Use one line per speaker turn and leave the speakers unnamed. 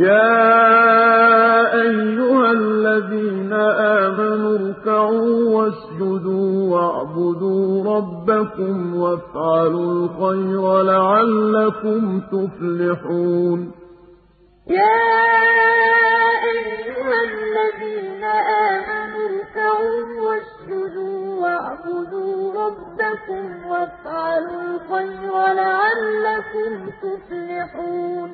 يَا أَيُّهَا الَّذِينَ آمَنُوا ارْكَعُوا وَاسْجُدُوا وَاعْبُدُوا رَبَّكُمْ وَافْعَلُوا الْخَيْرَ لَعَلَّكُمْ تُفْلِحُونَ يَا أَيُّهَا الَّذِينَ آمَنُوا ارْكَعُوا وَاسْجُدُوا وَاعْبُدُوا رَبَّكُمْ وَافْعَلُوا الْخَيْرَ لَعَلَّكُمْ تُفْلِحُونَ